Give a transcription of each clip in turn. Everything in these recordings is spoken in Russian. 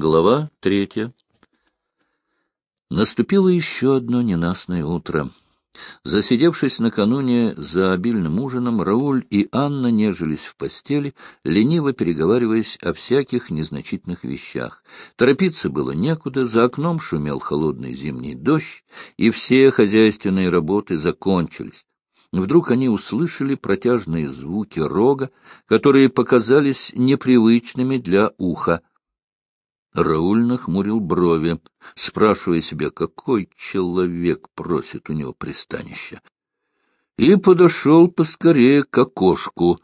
Глава третья. Наступило еще одно ненастное утро. Засидевшись накануне за обильным ужином, Рауль и Анна нежились в постели, лениво переговариваясь о всяких незначительных вещах. Торопиться было некуда, за окном шумел холодный зимний дождь, и все хозяйственные работы закончились. Вдруг они услышали протяжные звуки рога, которые показались непривычными для уха. Рауль нахмурил брови, спрашивая себя, какой человек просит у него пристанища. И подошел поскорее к окошку,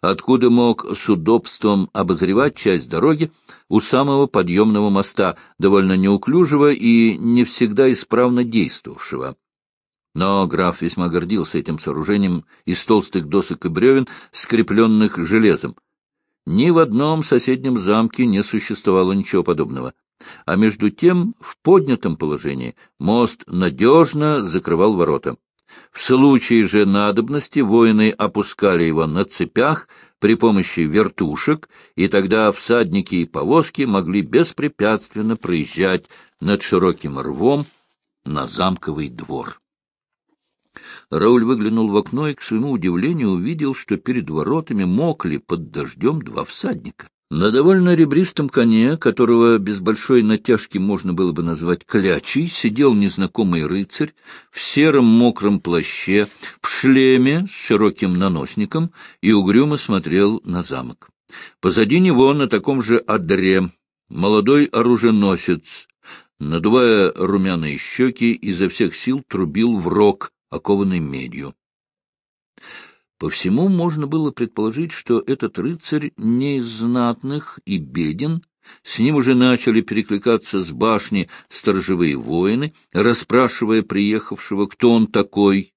откуда мог с удобством обозревать часть дороги у самого подъемного моста, довольно неуклюжего и не всегда исправно действовавшего. Но граф весьма гордился этим сооружением из толстых досок и бревен, скрепленных железом. Ни в одном соседнем замке не существовало ничего подобного. А между тем, в поднятом положении, мост надежно закрывал ворота. В случае же надобности воины опускали его на цепях при помощи вертушек, и тогда всадники и повозки могли беспрепятственно проезжать над широким рвом на замковый двор. Рауль выглянул в окно и, к своему удивлению, увидел, что перед воротами мокли под дождем два всадника. На довольно ребристом коне, которого без большой натяжки можно было бы назвать клячей, сидел незнакомый рыцарь в сером мокром плаще, в шлеме с широким наносником и угрюмо смотрел на замок. Позади него на таком же одре молодой оруженосец, надувая румяные щеки, изо всех сил трубил в рог, окованный медью. По всему можно было предположить, что этот рыцарь не из знатных и беден, с ним уже начали перекликаться с башни сторожевые воины, расспрашивая приехавшего, кто он такой.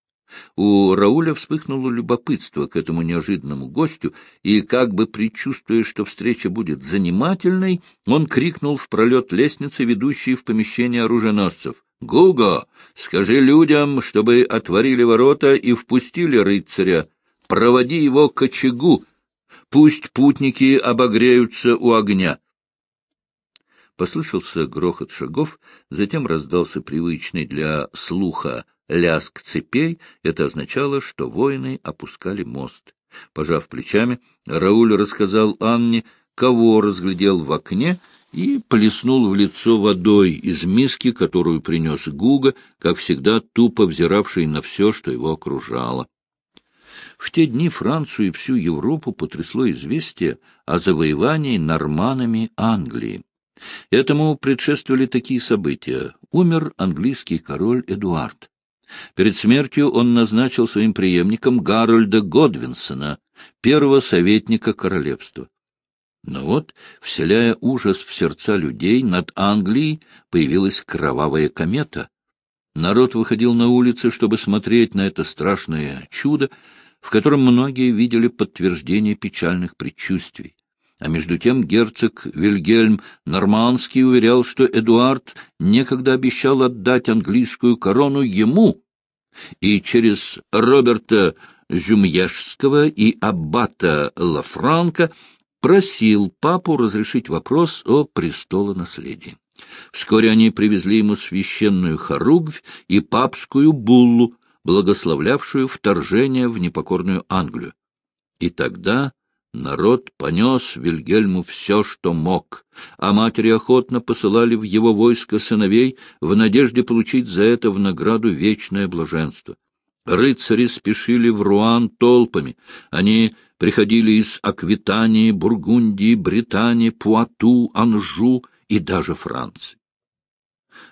У Рауля вспыхнуло любопытство к этому неожиданному гостю, и, как бы предчувствуя, что встреча будет занимательной, он крикнул в пролет лестницы, ведущей в помещение оруженосцев. Гуго, скажи людям, чтобы отворили ворота и впустили рыцаря. Проводи его к очагу. Пусть путники обогреются у огня. Послышался грохот шагов, затем раздался привычный для слуха лязг цепей. Это означало, что воины опускали мост. Пожав плечами, Рауль рассказал Анне, кого разглядел в окне, и плеснул в лицо водой из миски, которую принес Гуга, как всегда тупо взиравший на все, что его окружало. В те дни Францию и всю Европу потрясло известие о завоевании норманами Англии. Этому предшествовали такие события. Умер английский король Эдуард. Перед смертью он назначил своим преемником Гарольда Годвинсона, первого советника королевства. Но вот, вселяя ужас в сердца людей, над Англией появилась кровавая комета. Народ выходил на улицы, чтобы смотреть на это страшное чудо, в котором многие видели подтверждение печальных предчувствий. А между тем герцог Вильгельм Нормандский уверял, что Эдуард некогда обещал отдать английскую корону ему, и через Роберта Жюмьешского и аббата Лафранка просил папу разрешить вопрос о престолонаследии. Вскоре они привезли ему священную хоругвь и папскую буллу, благословлявшую вторжение в непокорную Англию. И тогда народ понес Вильгельму все, что мог, а матери охотно посылали в его войско сыновей в надежде получить за это в награду вечное блаженство. Рыцари спешили в Руан толпами. Они приходили из Аквитании, Бургундии, Британии, Пуату, Анжу и даже Франции.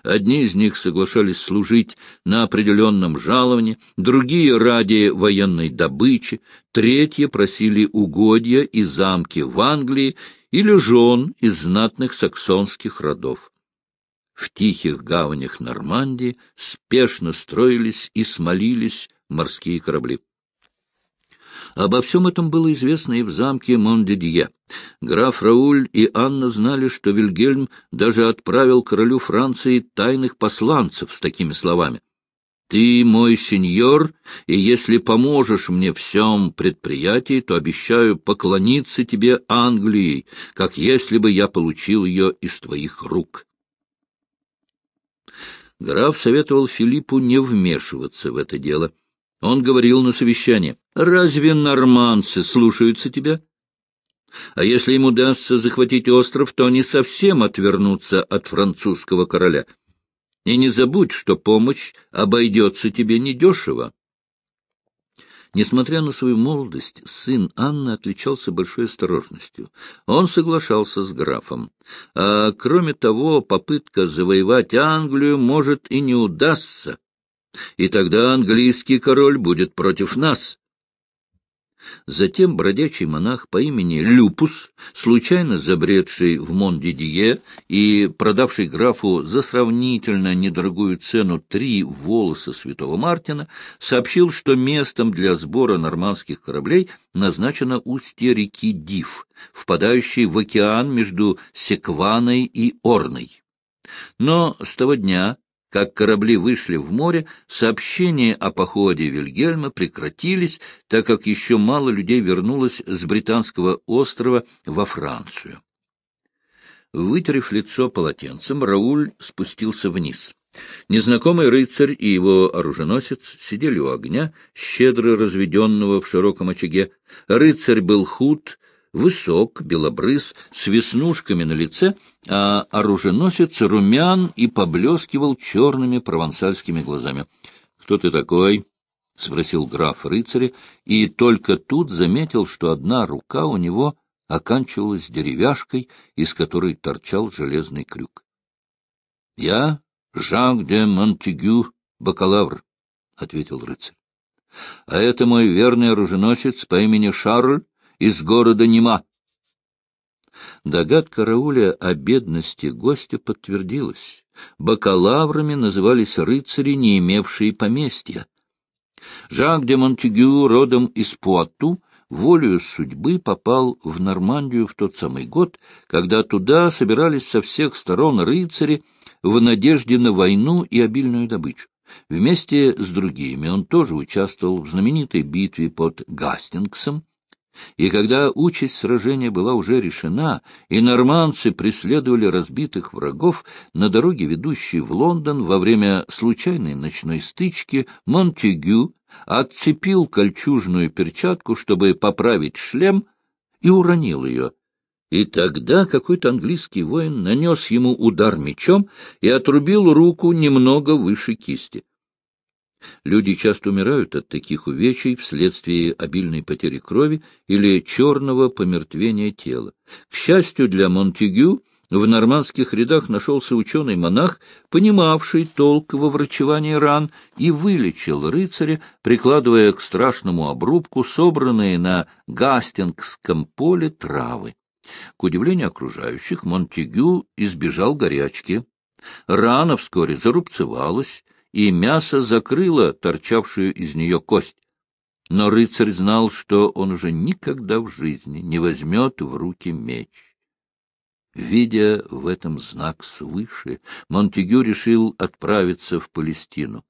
Одни из них соглашались служить на определенном жаловании, другие — ради военной добычи, третьи просили угодья и замки в Англии или жен из знатных саксонских родов. В тихих гаванях Нормандии спешно строились и смолились морские корабли. Обо всем этом было известно и в замке Мондедье. Граф Рауль и Анна знали, что Вильгельм даже отправил королю Франции тайных посланцев с такими словами. Ты мой сеньор, и если поможешь мне в всем предприятии, то обещаю поклониться тебе Англией, как если бы я получил ее из твоих рук. Граф советовал Филиппу не вмешиваться в это дело. Он говорил на совещании, «Разве норманцы слушаются тебя?» А если им удастся захватить остров, то они совсем отвернутся от французского короля — и не забудь, что помощь обойдется тебе недешево. Несмотря на свою молодость, сын Анны отличался большой осторожностью. Он соглашался с графом. А кроме того, попытка завоевать Англию может и не удастся. И тогда английский король будет против нас. Затем бродячий монах по имени Люпус, случайно забредший в Мондидие и продавший графу за сравнительно недорогую цену три волоса святого Мартина, сообщил, что местом для сбора нормандских кораблей назначено устье реки Див, впадающей в океан между Секваной и Орной. Но с того дня как корабли вышли в море, сообщения о походе Вильгельма прекратились, так как еще мало людей вернулось с британского острова во Францию. Вытерев лицо полотенцем, Рауль спустился вниз. Незнакомый рыцарь и его оруженосец сидели у огня, щедро разведенного в широком очаге. Рыцарь был худ, высок, белобрыс, с веснушками на лице, а оруженосец румян и поблескивал черными провансальскими глазами. — Кто ты такой? — спросил граф рыцаря, и только тут заметил, что одна рука у него оканчивалась деревяшкой, из которой торчал железный крюк. — Я Жак де Монтегю, бакалавр, — ответил рыцарь. — А это мой верный оруженосец по имени Шарль, из города Нема. Догадка Рауля о бедности гостя подтвердилась. Бакалаврами назывались рыцари, не имевшие поместья. Жак де Монтегю, родом из Пуату, волею судьбы попал в Нормандию в тот самый год, когда туда собирались со всех сторон рыцари в надежде на войну и обильную добычу. Вместе с другими он тоже участвовал в знаменитой битве под Гастингсом, и когда участь сражения была уже решена, и норманцы преследовали разбитых врагов, на дороге, ведущей в Лондон, во время случайной ночной стычки, Монтегю отцепил кольчужную перчатку, чтобы поправить шлем, и уронил ее. И тогда какой-то английский воин нанес ему удар мечом и отрубил руку немного выше кисти. Люди часто умирают от таких увечий вследствие обильной потери крови или черного помертвения тела. К счастью для Монтегю, в нормандских рядах нашелся ученый-монах, понимавший толк во врачевании ран, и вылечил рыцаря, прикладывая к страшному обрубку собранные на Гастингском поле травы. К удивлению окружающих, Монтегю избежал горячки. Рана вскоре зарубцевалась, и мясо закрыло торчавшую из нее кость. Но рыцарь знал, что он уже никогда в жизни не возьмет в руки меч. Видя в этом знак свыше, Монтегю решил отправиться в Палестину.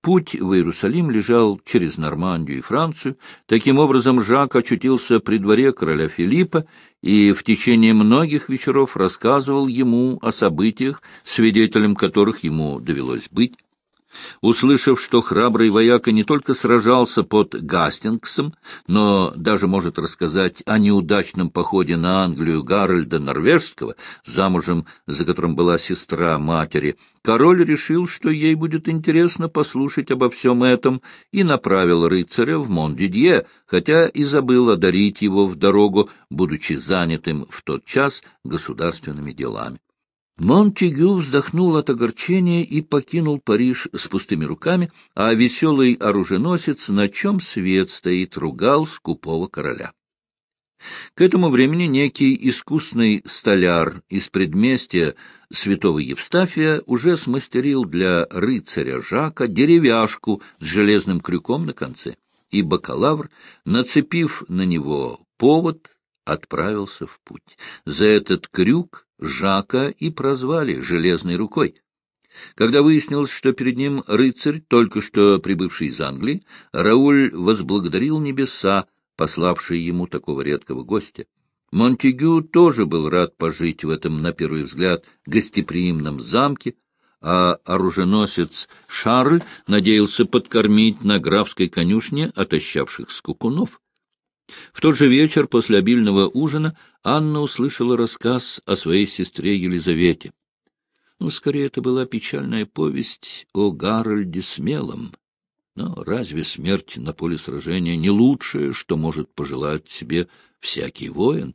Путь в Иерусалим лежал через Нормандию и Францию. Таким образом, Жак очутился при дворе короля Филиппа и в течение многих вечеров рассказывал ему о событиях, свидетелем которых ему довелось быть. Услышав, что храбрый вояка не только сражался под Гастингсом, но даже может рассказать о неудачном походе на Англию Гарольда Норвежского, замужем за которым была сестра матери, король решил, что ей будет интересно послушать обо всем этом, и направил рыцаря в Мондидье, хотя и забыл одарить его в дорогу, будучи занятым в тот час государственными делами. Монтегю вздохнул от огорчения и покинул Париж с пустыми руками, а веселый оруженосец, на чем свет стоит, ругал скупого короля. К этому времени некий искусный столяр из предместья святого Евстафия уже смастерил для рыцаря Жака деревяшку с железным крюком на конце, и бакалавр, нацепив на него повод, отправился в путь. За этот крюк Жака и прозвали «железной рукой». Когда выяснилось, что перед ним рыцарь, только что прибывший из Англии, Рауль возблагодарил небеса, пославшие ему такого редкого гостя. Монтегю тоже был рад пожить в этом, на первый взгляд, гостеприимном замке, а оруженосец Шарль надеялся подкормить на графской конюшне отощавших скукунов. В тот же вечер после обильного ужина Анна услышала рассказ о своей сестре Елизавете. Ну, скорее, это была печальная повесть о Гарольде Смелом. Но разве смерть на поле сражения не лучшее, что может пожелать себе всякий воин?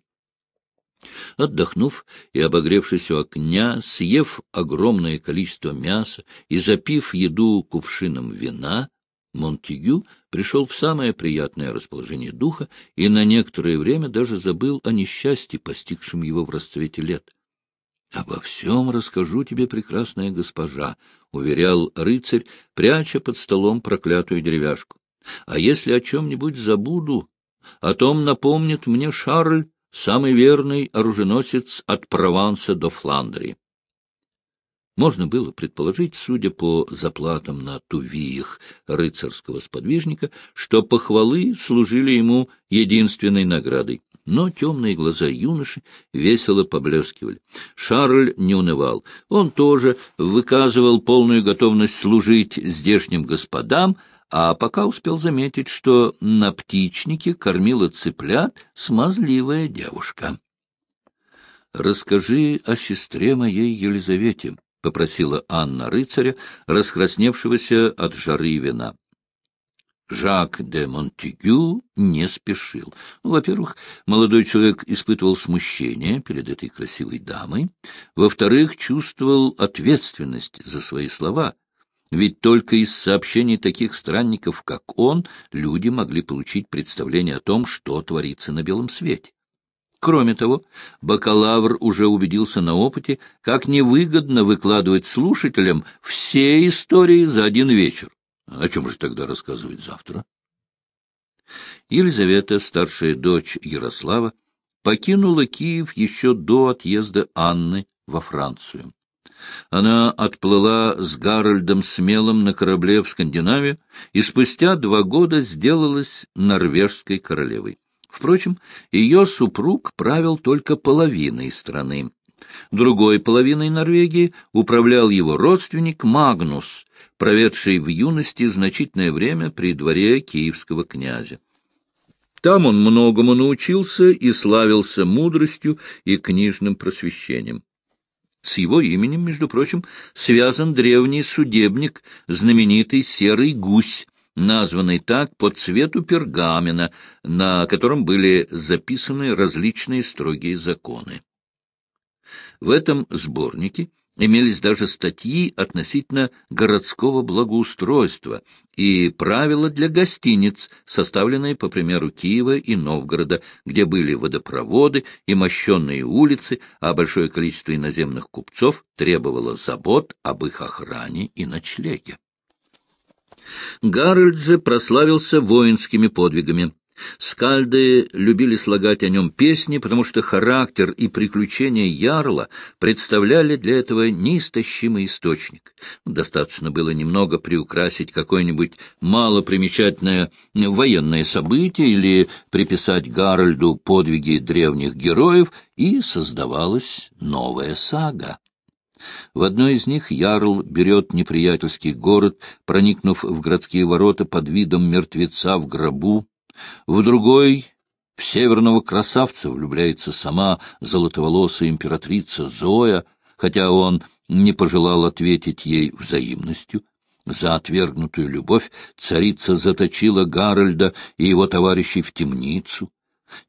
Отдохнув и обогревшись у окня, съев огромное количество мяса и запив еду кувшином вина, Монтегю пришел в самое приятное расположение духа и на некоторое время даже забыл о несчастье, постигшем его в расцвете лет. — Обо всем расскажу тебе, прекрасная госпожа, — уверял рыцарь, пряча под столом проклятую деревяшку. — А если о чем-нибудь забуду, о том напомнит мне Шарль, самый верный оруженосец от Прованса до Фландрии. Можно было предположить, судя по заплатам на тувиях рыцарского сподвижника, что похвалы служили ему единственной наградой. Но темные глаза юноши весело поблескивали. Шарль не унывал. Он тоже выказывал полную готовность служить здешним господам, а пока успел заметить, что на птичнике кормила цыплят смазливая девушка. — Расскажи о сестре моей Елизавете, — попросила Анна рыцаря, раскрасневшегося от жары вина. Жак де Монтегю не спешил. Ну, во-первых, молодой человек испытывал смущение перед этой красивой дамой. Во-вторых, чувствовал ответственность за свои слова — ведь только из сообщений таких странников, как он, люди могли получить представление о том, что творится на белом свете. Кроме того, бакалавр уже убедился на опыте, как невыгодно выкладывать слушателям все истории за один вечер. О чем же тогда рассказывать завтра? Елизавета, старшая дочь Ярослава, покинула Киев еще до отъезда Анны во Францию. Она отплыла с Гарольдом Смелым на корабле в Скандинавию и спустя два года сделалась норвежской королевой. Впрочем, ее супруг правил только половиной страны. Другой половиной Норвегии управлял его родственник Магнус, проведший в юности значительное время при дворе киевского князя. Там он многому научился и славился мудростью и книжным просвещением. С его именем, между прочим, связан древний судебник, знаменитый серый гусь, названный так по цвету пергамена, на котором были записаны различные строгие законы. В этом сборнике имелись даже статьи относительно городского благоустройства и правила для гостиниц, составленные по примеру Киева и Новгорода, где были водопроводы и мощенные улицы, а большое количество иноземных купцов требовало забот об их охране и ночлеге. Гарольд же прославился воинскими подвигами. Скальды любили слагать о нем песни, потому что характер и приключения Ярла представляли для этого неистощимый источник. Достаточно было немного приукрасить какое-нибудь малопримечательное военное событие или приписать Гарольду подвиги древних героев, и создавалась новая сага. В одной из них Ярл берет неприятельский город, проникнув в городские ворота под видом мертвеца в гробу, в другой в северного красавца влюбляется сама золотоволосая императрица Зоя, хотя он не пожелал ответить ей взаимностью. За отвергнутую любовь царица заточила Гарольда и его товарищей в темницу.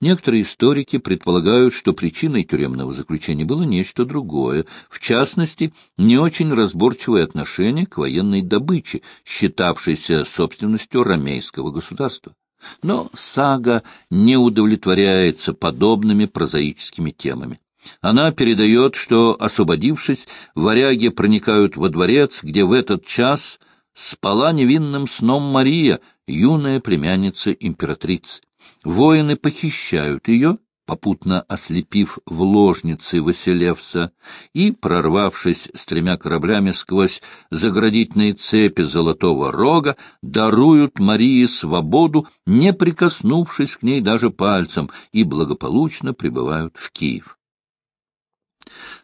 Некоторые историки предполагают, что причиной тюремного заключения было нечто другое, в частности, не очень разборчивое отношение к военной добыче, считавшейся собственностью ромейского государства. Но сага не удовлетворяется подобными прозаическими темами. Она передает, что, освободившись, варяги проникают во дворец, где в этот час спала невинным сном Мария, юная племянница императрицы. Воины похищают ее попутно ослепив в ложнице Василевса, и, прорвавшись с тремя кораблями сквозь заградительные цепи Золотого Рога, даруют Марии свободу, не прикоснувшись к ней даже пальцем, и благополучно прибывают в Киев.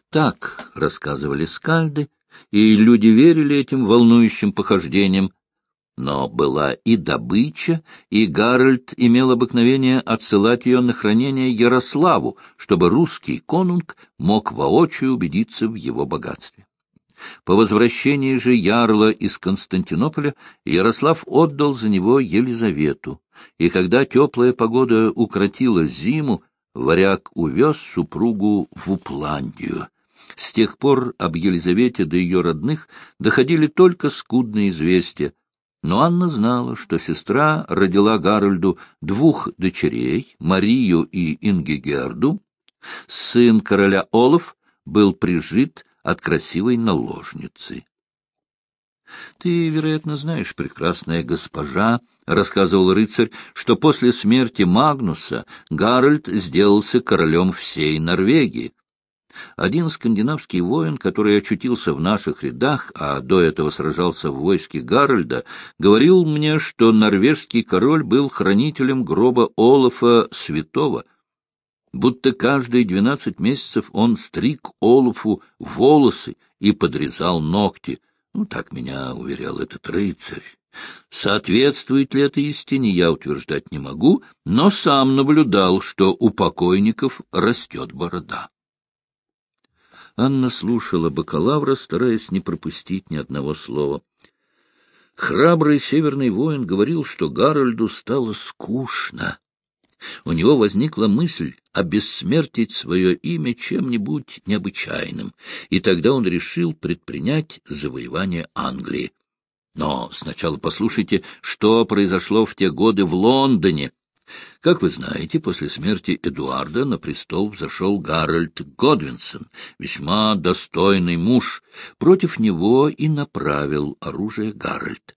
Так рассказывали скальды, и люди верили этим волнующим похождениям, но была и добыча, и Гарольд имел обыкновение отсылать ее на хранение Ярославу, чтобы русский конунг мог воочию убедиться в его богатстве. По возвращении же Ярла из Константинополя Ярослав отдал за него Елизавету, и когда теплая погода укротила зиму, варяг увез супругу в Упландию. С тех пор об Елизавете до ее родных доходили только скудные известия, но Анна знала, что сестра родила Гарольду двух дочерей, Марию и Ингигерду. Сын короля Олаф был прижит от красивой наложницы. — Ты, вероятно, знаешь, прекрасная госпожа, — рассказывал рыцарь, — что после смерти Магнуса Гарольд сделался королем всей Норвегии. Один скандинавский воин, который очутился в наших рядах, а до этого сражался в войске Гарольда, говорил мне, что норвежский король был хранителем гроба Олафа Святого, будто каждые двенадцать месяцев он стриг Олафу волосы и подрезал ногти. Ну, так меня уверял этот рыцарь. Соответствует ли это истине, я утверждать не могу, но сам наблюдал, что у покойников растет борода. Анна слушала бакалавра, стараясь не пропустить ни одного слова. Храбрый северный воин говорил, что Гарольду стало скучно. У него возникла мысль обессмертить свое имя чем-нибудь необычайным, и тогда он решил предпринять завоевание Англии. Но сначала послушайте, что произошло в те годы в Лондоне. Как вы знаете, после смерти Эдуарда на престол взошел Гарольд Годвинсон, весьма достойный муж. Против него и направил оружие Гарольд.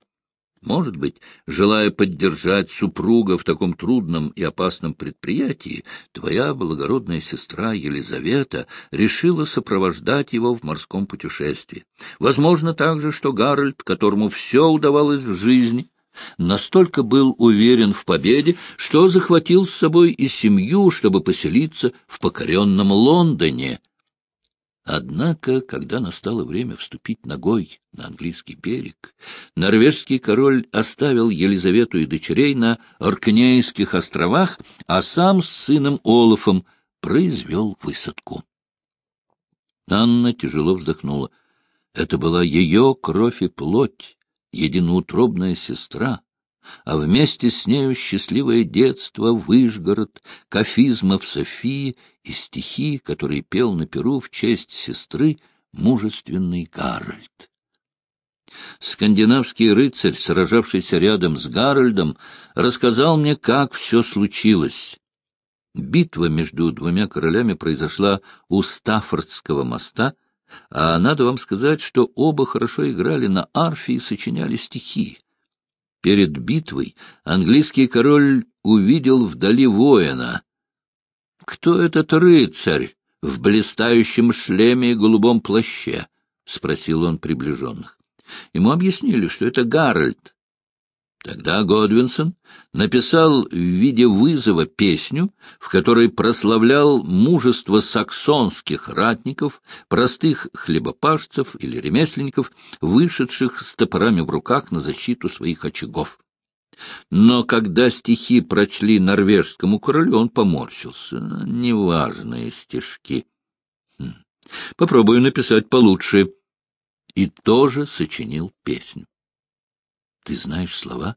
Может быть, желая поддержать супруга в таком трудном и опасном предприятии, твоя благородная сестра Елизавета решила сопровождать его в морском путешествии. Возможно также, что Гарольд, которому все удавалось в жизни, настолько был уверен в победе, что захватил с собой и семью, чтобы поселиться в покоренном Лондоне. Однако, когда настало время вступить ногой на английский берег, норвежский король оставил Елизавету и дочерей на Оркнейских островах, а сам с сыном Олафом произвел высадку. Анна тяжело вздохнула. Это была ее кровь и плоть, единоутробная сестра, а вместе с нею счастливое детство, Выжгород, кафизма в Софии и стихи, которые пел на перу в честь сестры мужественный Гарольд. Скандинавский рыцарь, сражавшийся рядом с Гарольдом, рассказал мне, как все случилось. Битва между двумя королями произошла у Стаффордского моста — а надо вам сказать, что оба хорошо играли на арфе и сочиняли стихи. Перед битвой английский король увидел вдали воина. «Кто этот рыцарь в блистающем шлеме и голубом плаще?» — спросил он приближенных. Ему объяснили, что это Гарольд, Тогда Годвинсон написал в виде вызова песню, в которой прославлял мужество саксонских ратников, простых хлебопашцев или ремесленников, вышедших с топорами в руках на защиту своих очагов. Но когда стихи прочли норвежскому королю, он поморщился. Неважные стишки. Хм. Попробую написать получше. И тоже сочинил песню. Ты знаешь слова?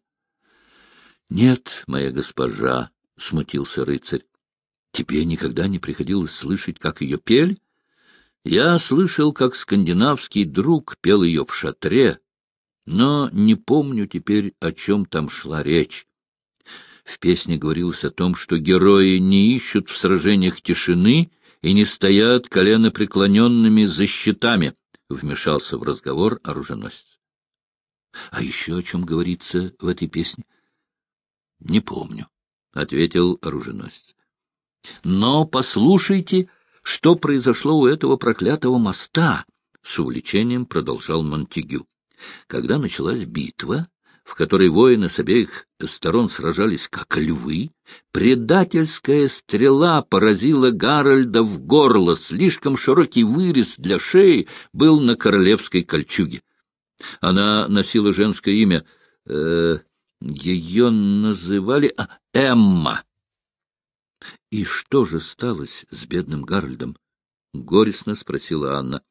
— Нет, моя госпожа, — смутился рыцарь. — Тебе никогда не приходилось слышать, как ее пели? Я слышал, как скандинавский друг пел ее в шатре, но не помню теперь, о чем там шла речь. В песне говорилось о том, что герои не ищут в сражениях тишины и не стоят коленопреклоненными за щитами, — вмешался в разговор оруженосец. — А еще о чем говорится в этой песне? — Не помню, — ответил оруженосец. Но послушайте, что произошло у этого проклятого моста, — с увлечением продолжал Монтегю. Когда началась битва, в которой воины с обеих сторон сражались как львы, предательская стрела поразила Гарольда в горло, слишком широкий вырез для шеи был на королевской кольчуге. Она носила женское имя, э, ее называли а, Эмма. И что же сталось с бедным Гарольдом? — горестно спросила Анна.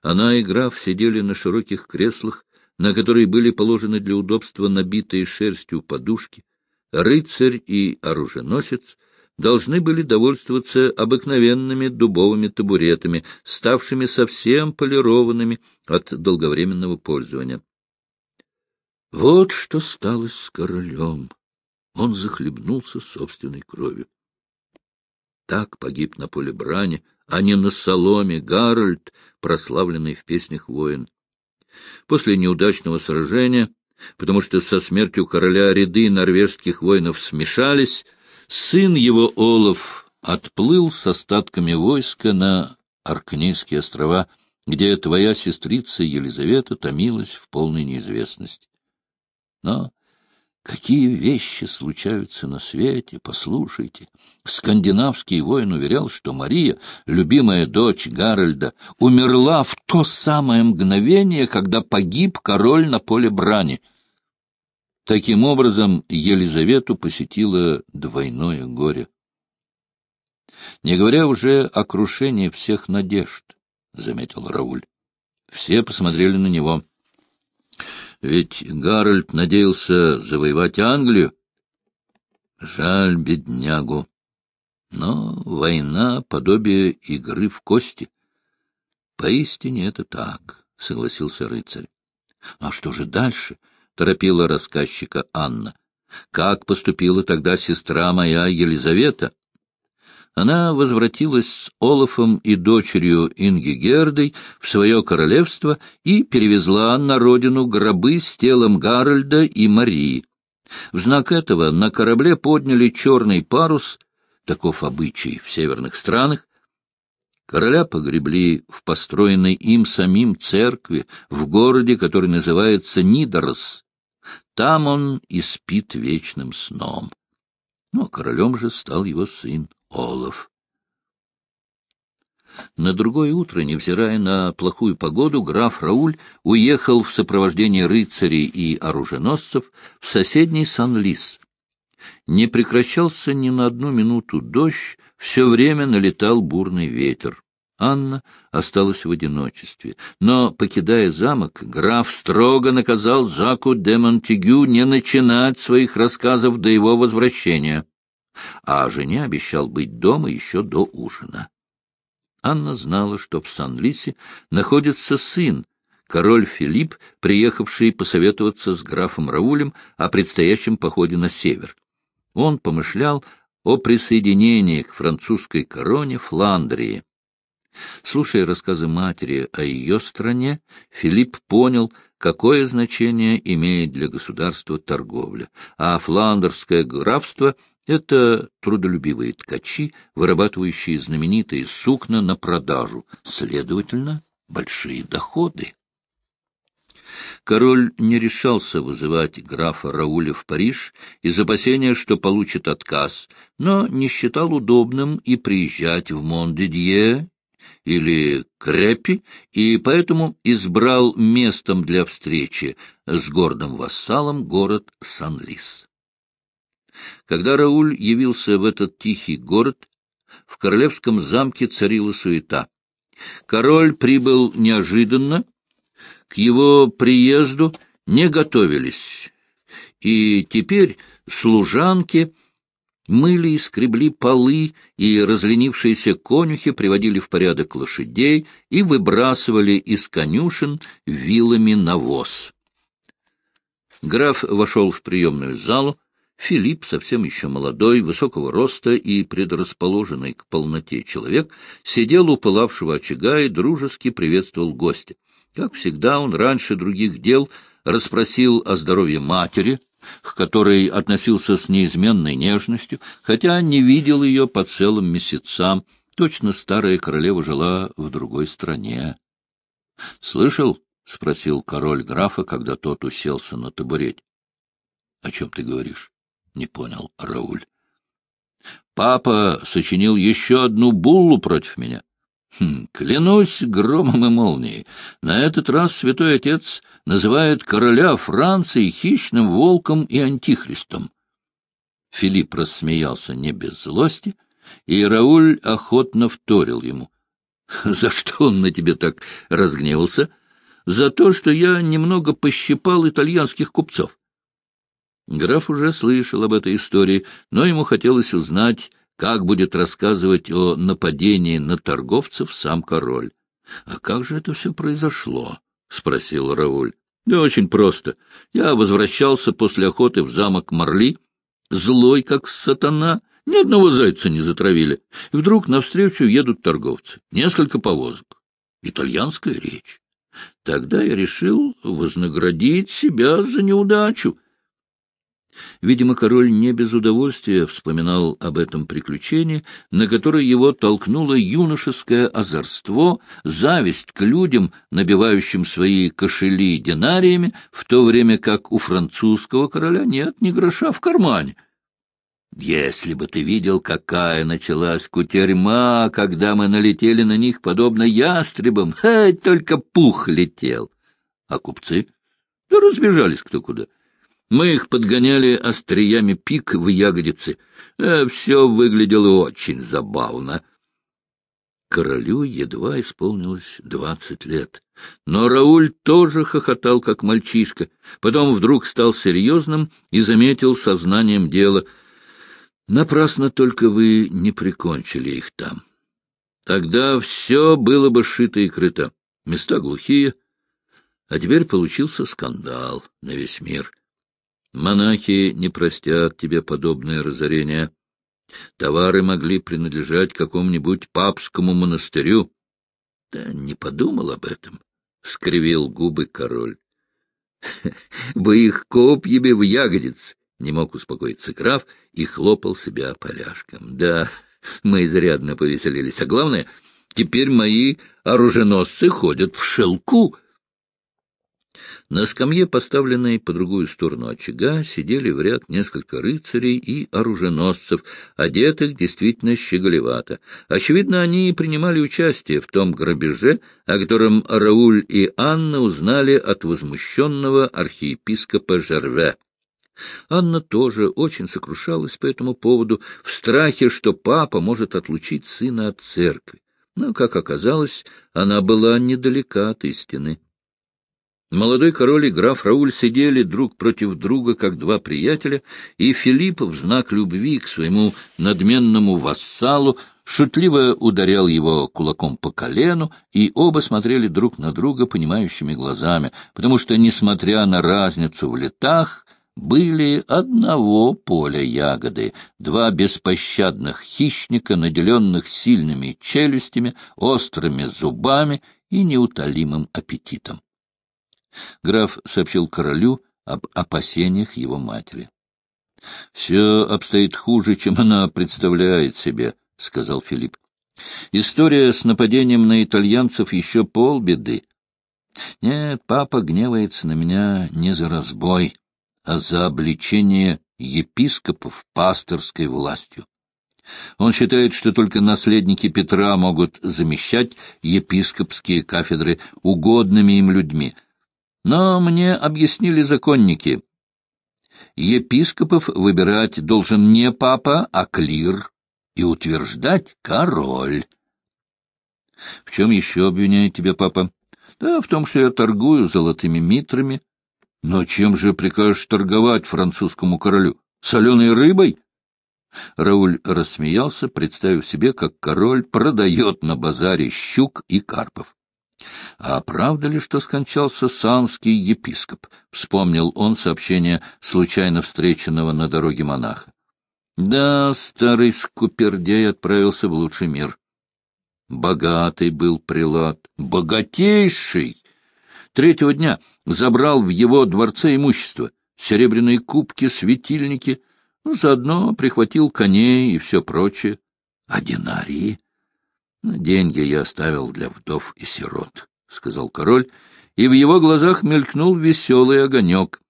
Она и граф сидели на широких креслах, на которые были положены для удобства набитые шерстью подушки. Рыцарь и оруженосец должны были довольствоваться обыкновенными дубовыми табуретами, ставшими совсем полированными от долговременного пользования. Вот что стало с королем. Он захлебнулся собственной кровью. Так погиб на поле брани, а не на соломе Гарольд, прославленный в песнях воин. После неудачного сражения, потому что со смертью короля ряды норвежских воинов смешались, сын его Олаф отплыл с остатками войска на Аркнейские острова, где твоя сестрица Елизавета томилась в полной неизвестности. Но Какие вещи случаются на свете, послушайте. Скандинавский воин уверял, что Мария, любимая дочь Гарольда, умерла в то самое мгновение, когда погиб король на поле брани. Таким образом, Елизавету посетило двойное горе. Не говоря уже о крушении всех надежд, — заметил Рауль. Все посмотрели на него. — ведь Гарольд надеялся завоевать Англию. Жаль беднягу. Но война — подобие игры в кости. Поистине это так, — согласился рыцарь. — А что же дальше? — торопила рассказчика Анна. — Как поступила тогда сестра моя Елизавета? — она возвратилась с Олафом и дочерью Ингигердой в свое королевство и перевезла на родину гробы с телом Гарольда и Марии. В знак этого на корабле подняли черный парус, таков обычай в северных странах. Короля погребли в построенной им самим церкви в городе, который называется Нидорос. Там он и спит вечным сном. Но королем же стал его сын Олаф. На другое утро, невзирая на плохую погоду, граф Рауль уехал в сопровождении рыцарей и оруженосцев в соседний Сан-Лис. Не прекращался ни на одну минуту дождь, все время налетал бурный ветер. Анна осталась в одиночестве, но, покидая замок, граф строго наказал Жаку де Монтегю не начинать своих рассказов до его возвращения а жене обещал быть дома еще до ужина. Анна знала, что в Сан-Лисе находится сын, король Филипп, приехавший посоветоваться с графом Раулем о предстоящем походе на север. Он помышлял о присоединении к французской короне Фландрии. Слушая рассказы матери о ее стране, Филипп понял, какое значение имеет для государства торговля, а фландерское графство это трудолюбивые ткачи, вырабатывающие знаменитые сукна на продажу, следовательно, большие доходы. Король не решался вызывать графа Рауля в Париж из опасения, что получит отказ, но не считал удобным и приезжать в Мондидье или Крепи, и поэтому избрал местом для встречи с гордым вассалом город Сан-Лис. Когда Рауль явился в этот тихий город, в королевском замке царила суета. Король прибыл неожиданно, к его приезду не готовились, и теперь служанки мыли и скребли полы, и разленившиеся конюхи приводили в порядок лошадей и выбрасывали из конюшен вилами навоз. Граф вошел в приемную залу, Филипп, совсем еще молодой, высокого роста и предрасположенный к полноте человек, сидел у пылавшего очага и дружески приветствовал гостя. Как всегда, он раньше других дел расспросил о здоровье матери, к которой относился с неизменной нежностью, хотя не видел ее по целым месяцам. Точно старая королева жила в другой стране. — Слышал? — спросил король графа, когда тот уселся на табурете. — О чем ты говоришь? — не понял Рауль. — Папа сочинил еще одну буллу против меня. Хм, клянусь громом и молнией, на этот раз святой отец называет короля Франции хищным волком и антихристом. Филипп рассмеялся не без злости, и Рауль охотно вторил ему. — За что он на тебе так разгневался? — За то, что я немного пощипал итальянских купцов. Граф уже слышал об этой истории, но ему хотелось узнать, как будет рассказывать о нападении на торговцев сам король. — А как же это все произошло? — спросил Рауль. — Да очень просто. Я возвращался после охоты в замок Марли, злой, как сатана, ни одного зайца не затравили. И вдруг навстречу едут торговцы. Несколько повозок. Итальянская речь. Тогда я решил вознаградить себя за неудачу. Видимо, король не без удовольствия вспоминал об этом приключении, на которое его толкнуло юношеское озорство, зависть к людям, набивающим свои кошели динариями, в то время как у французского короля нет ни гроша в кармане. Если бы ты видел, какая началась кутерьма, когда мы налетели на них, подобно ястребам, хоть только пух летел. А купцы? Да разбежались кто куда. Мы их подгоняли остриями пик в ягодицы. Э, все выглядело очень забавно. Королю едва исполнилось двадцать лет. Но Рауль тоже хохотал, как мальчишка. Потом вдруг стал серьезным и заметил сознанием дела. Напрасно только вы не прикончили их там. Тогда все было бы шито и крыто. Места глухие. А теперь получился скандал на весь мир. Монахи не простят тебе подобное разорение. Товары могли принадлежать какому-нибудь папскому монастырю. — Да не подумал об этом, — скривил губы король. — Бы их копьями в ягодиц! — не мог успокоиться граф и хлопал себя поляшком. — Да, мы изрядно повеселились. А главное, теперь мои оруженосцы ходят в шелку. На скамье, поставленной по другую сторону очага, сидели в ряд несколько рыцарей и оруженосцев, одетых действительно щеголевато. Очевидно, они принимали участие в том грабеже, о котором Рауль и Анна узнали от возмущенного архиепископа Жерве. Анна тоже очень сокрушалась по этому поводу, в страхе, что папа может отлучить сына от церкви. Но, как оказалось, она была недалека от истины. Молодой король и граф Рауль сидели друг против друга, как два приятеля, и Филипп в знак любви к своему надменному вассалу шутливо ударял его кулаком по колену, и оба смотрели друг на друга понимающими глазами, потому что, несмотря на разницу в летах, были одного поля ягоды, два беспощадных хищника, наделенных сильными челюстями, острыми зубами и неутолимым аппетитом. Граф сообщил королю об опасениях его матери. — Все обстоит хуже, чем она представляет себе, — сказал Филипп. — История с нападением на итальянцев еще полбеды. Нет, папа гневается на меня не за разбой, а за обличение епископов пасторской властью. Он считает, что только наследники Петра могут замещать епископские кафедры угодными им людьми, но мне объяснили законники. Епископов выбирать должен не папа, а клир, и утверждать король. В чем еще обвиняет тебя папа? Да в том, что я торгую золотыми митрами. Но чем же прикажешь торговать французскому королю? Соленой рыбой? Рауль рассмеялся, представив себе, как король продает на базаре щук и карпов. А правда ли, что скончался санский епископ? Вспомнил он сообщение случайно встреченного на дороге монаха. Да, старый скупердей отправился в лучший мир. Богатый был прилад, богатейший. Третьего дня забрал в его дворце имущество. серебряные кубки, светильники, ну, заодно прихватил коней и все прочее. А динарии? Деньги я оставил для вдов и сирот, — сказал король, и в его глазах мелькнул веселый огонек.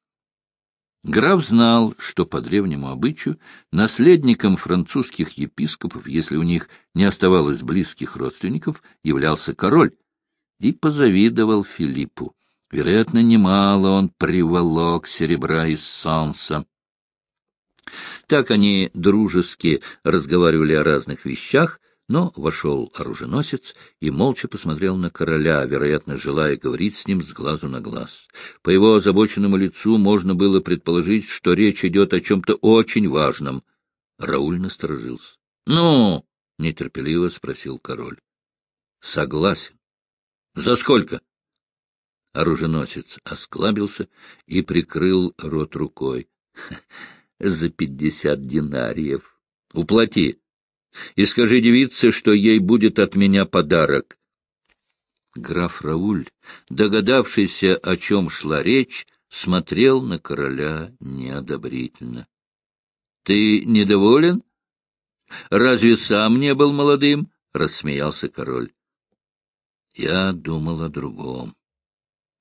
Граф знал, что по древнему обычаю наследником французских епископов, если у них не оставалось близких родственников, являлся король, и позавидовал Филиппу. Вероятно, немало он приволок серебра из Санса. Так они дружески разговаривали о разных вещах, но вошел оруженосец и молча посмотрел на короля, вероятно, желая говорить с ним с глазу на глаз. По его озабоченному лицу можно было предположить, что речь идет о чем-то очень важном. Рауль насторожился. — Ну? — нетерпеливо спросил король. — Согласен. — За сколько? Оруженосец осклабился и прикрыл рот рукой. — За пятьдесят динариев. — Уплати и скажи девице, что ей будет от меня подарок. Граф Рауль, догадавшийся, о чем шла речь, смотрел на короля неодобрительно. — Ты недоволен? Разве сам не был молодым? — рассмеялся король. — Я думал о другом.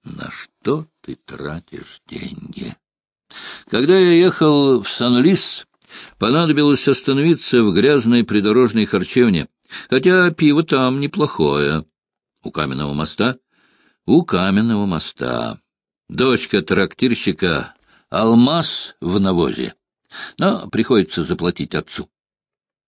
На что ты тратишь деньги? Когда я ехал в Сан-Лис, Понадобилось остановиться в грязной придорожной харчевне, хотя пиво там неплохое. У каменного моста? У каменного моста. Дочка трактирщика — алмаз в навозе. Но приходится заплатить отцу.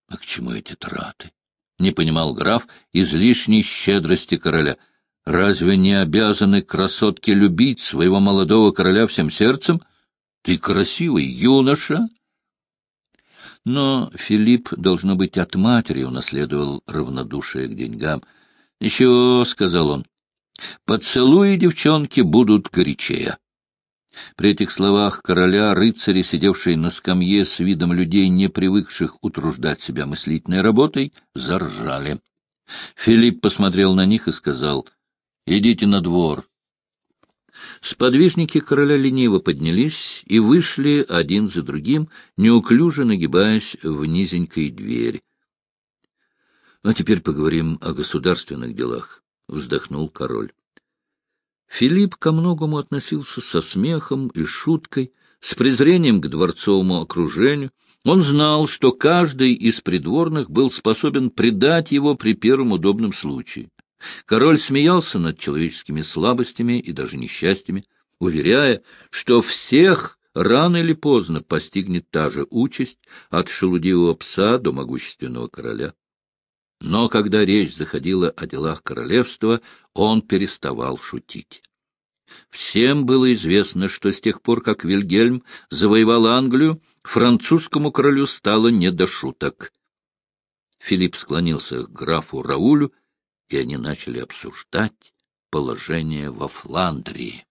А к чему эти траты? Не понимал граф излишней щедрости короля. Разве не обязаны красотки любить своего молодого короля всем сердцем? Ты красивый юноша, но Филипп, должно быть, от матери унаследовал равнодушие к деньгам. — Ничего, — сказал он, — поцелуи девчонки будут горячее. При этих словах короля рыцари, сидевшие на скамье с видом людей, не привыкших утруждать себя мыслительной работой, заржали. Филипп посмотрел на них и сказал, — Идите на двор, Сподвижники короля лениво поднялись и вышли один за другим, неуклюже нагибаясь в низенькой двери. — А теперь поговорим о государственных делах, — вздохнул король. Филипп ко многому относился со смехом и шуткой, с презрением к дворцовому окружению. Он знал, что каждый из придворных был способен предать его при первом удобном случае. Король смеялся над человеческими слабостями и даже несчастьями, уверяя, что всех рано или поздно постигнет та же участь от шелудивого пса до могущественного короля. Но когда речь заходила о делах королевства, он переставал шутить. Всем было известно, что с тех пор, как Вильгельм завоевал Англию, французскому королю стало не до шуток. Филипп склонился к графу Раулю и они начали обсуждать положение во Фландрии.